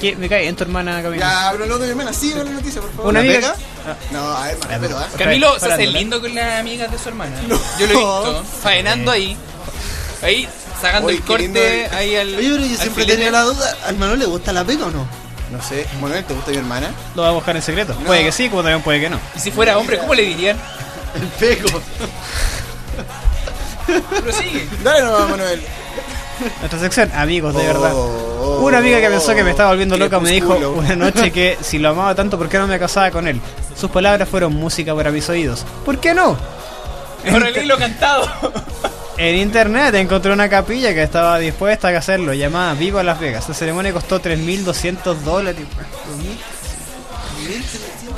que me cae en tu hermana Camila. Ya, pero no de mi hermana. Sí, la noticia, por favor. Una ¿La amiga... pega? No, a ver, más respeto, ¿eh? Camilo se hace lindo con las amigas de su hermana. Yo lo he visto. Faenando ahí. Ahí, sacando Oye, el corte el- ahí al. Oye, pero yo siempre filete. tenía la duda. ¿Al Manuel le gusta la pega o no? No sé. Manuel, ¿te gusta mi hermana? Lo va a buscar en secreto. Puede que sí, como también puede que no. Y si fuera hombre, ¿cómo le dirían? El pego. Pero sigue. Dale nomás, Manuel. Nuestra sección, amigos, de Oh, verdad. Oh, Una amiga que pensó que me estaba volviendo loca me dijo una noche que si lo amaba tanto, ¿por qué no me casaba con él? Sus palabras fueron música para mis oídos. ¿Por qué no? Mejor el hilo cantado. En internet encontré una capilla que estaba dispuesta a hacerlo, llamada Viva Las Vegas. La ceremonia costó 3.200 dólares.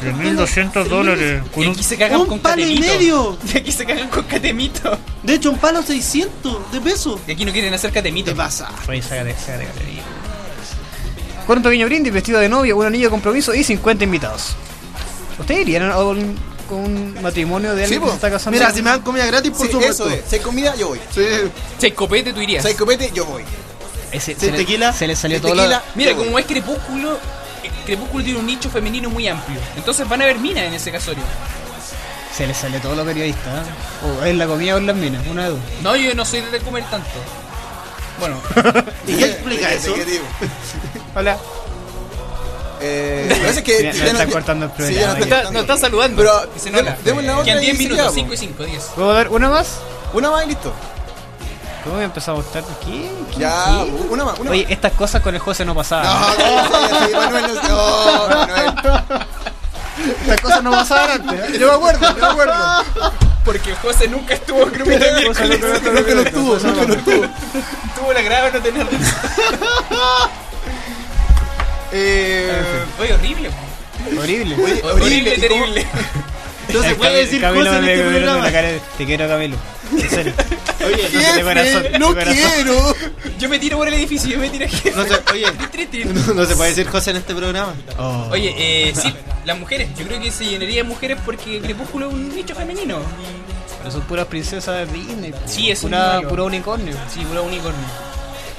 3.200 dólares. Y aquí se cagan con ¡Un palo y medio! Y aquí se cagan con catemito. De hecho, un palo 600 de peso. Y aquí no quieren hacer catemito. ¿Qué pasa? Oye, sácate, sácate, sácate. Con un pequeño brindis, vestido de novia, un anillo de compromiso y 50 invitados. ¿Ustedes irían a un, con un matrimonio de alguien Sí, que se está casando? Mira, si me dan comida gratis, por Sí, supuesto. eso es. Si hay comida, yo voy. Sí. Si hay copete, tú irías. Si hay copete, yo voy. Ese- se, le- tequila. se le salió todo tequila, la... Mira, como es Crepúsculo, eh, Crepúsculo tiene un nicho femenino muy amplio. Entonces van a haber minas en ese casorio. Se le sale todo lo periodista. ¿eh? O es la comida o es las minas, una de dos. No, yo no soy de comer tanto. Bueno, ¿Y qué explica ¿De eso? Hola. Eh, lo que que Mira, ya no- están ya- cortando el sí, programa, nos están está, cortando. nos está saludando. Pero Y se enoja. demos la otra Quedan y 10 se minutos, queda, 5 po. y 5, 10. ¿Puedo dar una más? Una más y listo. ¿Cómo empezamos a estar? ¿Qué? ¿Qué? Ya, ¿Qué? una más, una Oye, más. estas cosas con el José no pasaban. No, no, sí, Manuel, no, no, Manuel. Estas cosas no pasaban antes. Yo me acuerdo, yo me acuerdo. Porque José nunca estuvo en Grupito de miércoles. Nunca lo tuvo, nunca lo tuvo. Tuvo la grave no tener. Eh, Oye, horrible. Horrible. oye, Horrible, ¿y cómo- terrible. No se puede decir Camilo cosas en este programa. Te quiero, Camilo. En serio. Oye, no de corazón, Jefe, no quiero. Yo me tiro por el edificio, yo me tiro aquí. no se- oye, no, no se puede decir cosas en este programa. Oh. Oye, eh, sí, las mujeres. Yo creo que se llenaría de mujeres porque Crepúsculo es un nicho femenino. Pero son puras princesas de Disney. Sí, eso es Pura, malo. puro unicornio. Sí, puro unicornio.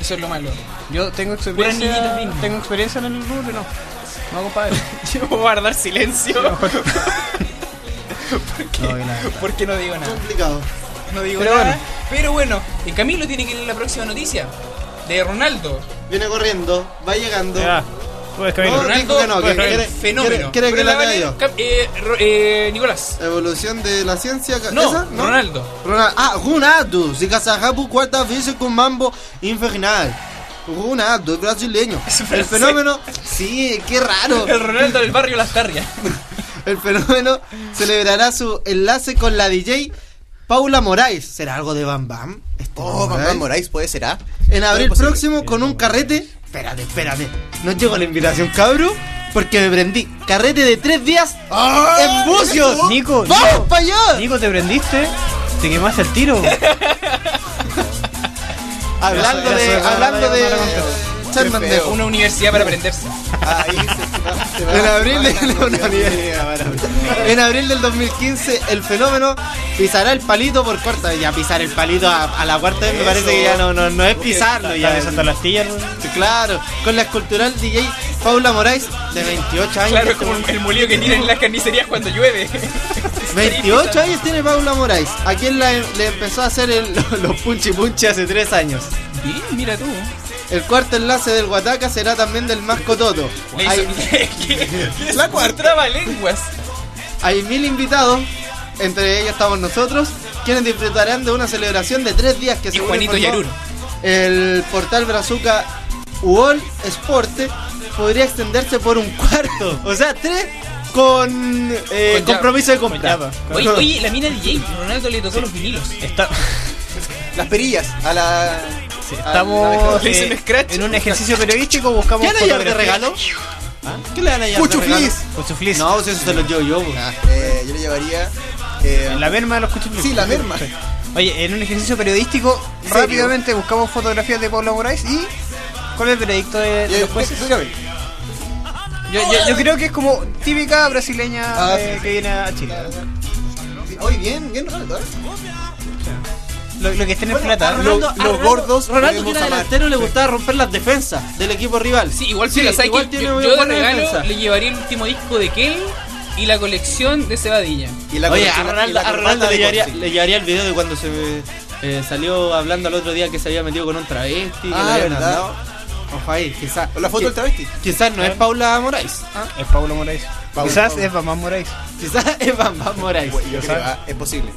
Eso es lo malo. Yo tengo experiencia. Tengo experiencia en el rubro, no. No, compadre. Yo voy a guardar silencio. No, y nada. porque no digo nada. Complicado. No digo Pero nada. bueno. Pero bueno, eh, Camilo tiene que leer la próxima noticia. De Ronaldo. Viene corriendo, va llegando. Ya. Pues, Camilo. No, Ronaldo, dijo que no, que el quiere- fenómeno. quiere- que la va a lea leer yo. Cap- eh, eh, Nicolás. Evolución de la ciencia. No, ¿esa? Ronaldo. Ronaldo. Ah, Ronaldo. Se por cuarta vez con Mambo Infernal. Ronaldo, es brasileño. El fenómeno. Sí, qué raro. El Ronaldo del barrio Las Tarrias. El fenómeno celebrará su enlace con la DJ Paula Moraes. ¿Será algo de Bam Bam? Este Oh, Moraes. Mamá Moraes, puede ser. En abril próximo con un carrete. Espérate, espérate. No llegó la invitación, cabro. Porque me prendí. Carrete de tres días en Bucios. Nico, ¡Vamos Nico. para allá! Nico, ¿te prendiste? ¿Te quemaste el tiro? Hablando de. Hablando de. Charman de. feo. Una universidad para aprenderse. Ahí se, se va, se va. En abril, de, una universidad, en abril del 2015, el fenómeno pisará el palito por cuarta vez. Ya pisar el palito a, a la cuarta vez me parece que ya no, no, no es pisarlo. Ya Ya besando las tillas. Claro, con la escultural DJ Paula Moraes, de 28 años. Claro, es como el molío que tiran en las carnicerías cuando llueve. 28 años tiene Paula Moraes. ¿A quién la- le empezó a hacer el- los punchi punchi hace 3 años? Bien, mira tú. El cuarto enlace del Guataca será también del Mascototo. Le hizo- Hay. La cuarta. Lenguas. hay mil invitados, entre ellos estamos nosotros, quienes disfrutarán de una celebración de 3 días que Y según Juanito. El portal Brazuca UOL Sport podría extenderse por un cuarto. O sea, 3 con, eh, Con compromiso de Con compra. oye, la mina DJ, Ronaldo le tocó los vinilos. Está, Las perillas a la. Sí, a la estamos eh, en un ejercicio periodístico, buscamos ¿Qué le llevar de regalo? ¿Qué le van a llevar de Cuchuflis. regalo? Cuchuflis. No, pues eso se lo llevo yo. pues. Ah, eh, yo le llevaría. eh, La merma de los cuchuflis. Sí, la merma. Oye, en un ejercicio periodístico, ¿Serio? rápidamente buscamos fotografías de Paula Moraes y. ¿Cuál es el veredicto de, los jueces? Yo, yo- yo creo que es como típica brasileña Ah, sí. que viene a Chile. Sí, Oye, bien, bien. ¿eh? Lo, lo que esté en plata. Ronaldo- Lo- los gordos Ronaldo que era amar. delantero le gustaba romper las defensas del equipo rival. Sí, igual Sí, sí, ¿sabes igual tiene yo, yo de regalo defensa. le llevaría el último disco de Kel y la colección de Cebadilla. Y la Oye, a Ronaldo, la a corbata Ronaldo le, llevaría, Corsi. le llevaría el video de cuando se eh, salió hablando al otro día que se había metido con un travesti. que Ah, le habían ¿verdad? andado. Ojo ahí, quizás. La foto del travesti. Quizás no es Paula Moraes. ¿ah? Es Paulo Moraes. Paulo, Quizás es Mamá Moraes. Quizás es Bambam Moraes. Yo creo, ah, es posible.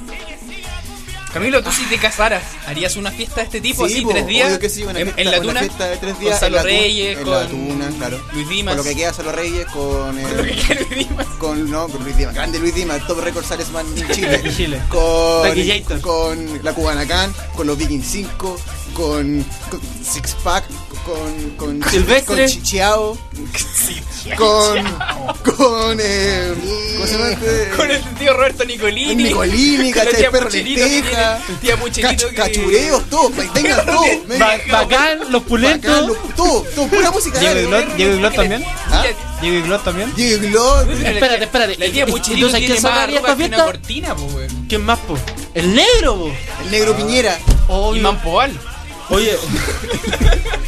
Camilo, tú si te casaras, ¿harías una fiesta de este tipo Sí, así po, tres días? que sí, una en, fiesta, en la una tuna. fiesta de tres días. Con Salo Reyes, en con la tuna, claro. Luis Dimas. Con lo que queda Salo Reyes, con. eh, Lo que quiera Luis Dimas. con no, con Luis Dimas, grande Luis Dimas, top record salesman en Chile. Chile. Con, con la Cubanacan, con los Viking 5, con, con Six Pack, con, con Silvestre. con Chichiao, con con eh, ¿cómo se llama este? Con el tío Roberto Nicolini. Nicolini, con la ¿cachai? Perro Lenteja. Tía. Tía Puchelito. Cach- que- Cachureos, todo, vengan todo. Ba- bacán, los pulentos. bacán, todo, todo, pura música. Diego Iglot también. ¿Ah? Diego Iglot también. Diego Iglot. Espérate, espérate. La tía ¿Y- y- Puchelito entonces, tiene quién sacaría esta fiesta? cortina, po, weón. ¿Quién más, po? El negro, po. El negro Piñera. Y. Mampoal. Oye,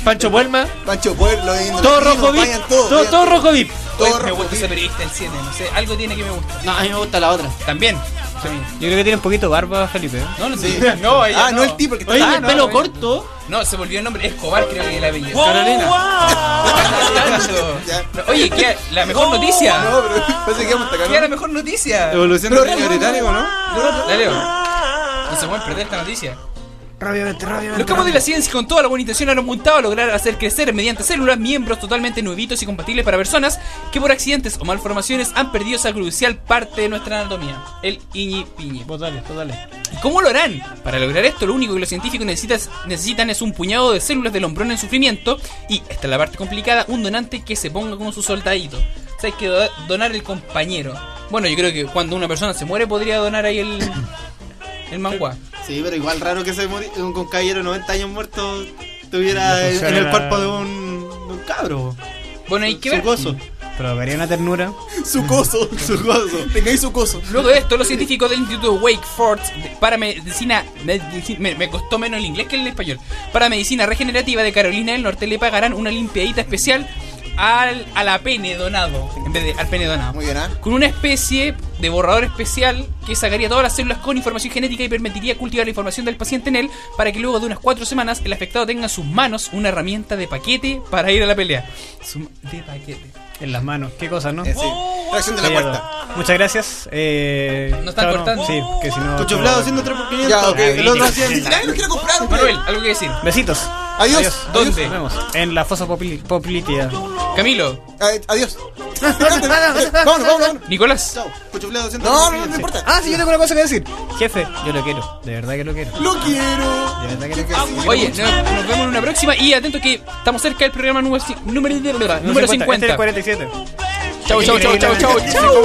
Pancho Puelma. Pancho. Indo Todo rojo VIP. Todo, todo rojo VIP. Todo Oye, me rojo gusta VIP. ese periodista del 7, no sé, algo tiene que me gusta. No, a mí me gusta la otra. También. Yo creo que tiene un poquito barba, Felipe. ¿eh? No, no Sí. sé. No, ella Ah, no el tipo, el que está Oye, Ah, el no, pelo no, corto. No, se volvió el nombre. Escobar, creo que es el apellido. Carolina. No, Oye, ¿qué? La mejor noticia. No, pero parece que vamos a ¿Qué la mejor noticia? evolución del británico, ¿no? Dale, Leo. No se pueden perder esta noticia. Rápidamente, rápidamente. Los campos de la ciencia con toda la buena intención han apuntado a lograr hacer crecer mediante células miembros totalmente nuevitos y compatibles para personas que por accidentes o malformaciones han perdido esa crucial parte de nuestra anatomía, el iñi piñi. Vos dale, vos dale. ¿Y cómo lo harán? Para lograr esto, lo único que los científicos necesitas- necesitan es un puñado de células del hombrón en sufrimiento y, esta es la parte complicada, un donante que se ponga con su soldadito. O sea, hay que do- donar el compañero. Bueno, yo creo que cuando una persona se muere podría donar ahí el, el manguá. Sí, pero igual raro que se muri- un, un caballero de 90 años muerto tuviera No en, en el cuerpo de un, de un cabro. Bueno, hay que Su ver. gozo. Provocaría una ternura. Su coso. Su gozo. Tengáis su coso. Luego de esto, los científicos del Instituto Wake Forest para medicina, medici- me, me costó menos el inglés que el español, para medicina regenerativa de Carolina del Norte le pagarán una limpiadita especial al, a la pene donado, en vez de al pene donado. Muy bien, ¿ah? Con una especie de borrador especial que sacaría todas las células con información genética y permitiría cultivar la información del paciente en él para que luego de unas cuatro semanas el afectado tenga en sus manos una herramienta de paquete para ir a la pelea. Su- de paquete. En las manos. Qué cosa, ¿no? Eh, sí. Reacción de la Oye, puerta. Muchas gracias. Eh, ¿No están chao, cortando? Sí, que si no. Cuchuflado haciendo 3 por 500. Ya, ok. El otro hacía Ya, no quiero comprar. Manuel, algo que decir. Besitos. Adiós. ¿Dónde? Nos vemos. En la fosa poplítea. Camilo, Eh, Adiós. Vámonos, vámonos, vámonos. Nicolás. Chao. No, 3 no, no 500. importa. Ah, sí, yo tengo una cosa que decir. Jefe, yo lo quiero. De verdad que lo quiero. Lo quiero. De verdad que lo quiero. Oye, nos, nos vemos en una próxima y atento que estamos cerca del programa número, número, número Este es 50. el 47. Chau, chau, chau, chau, chau, chau.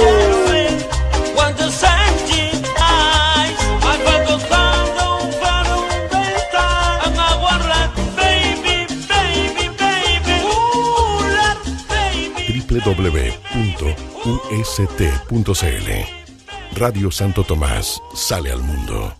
www.ust.cl Radio Santo Tomás sale al mundo.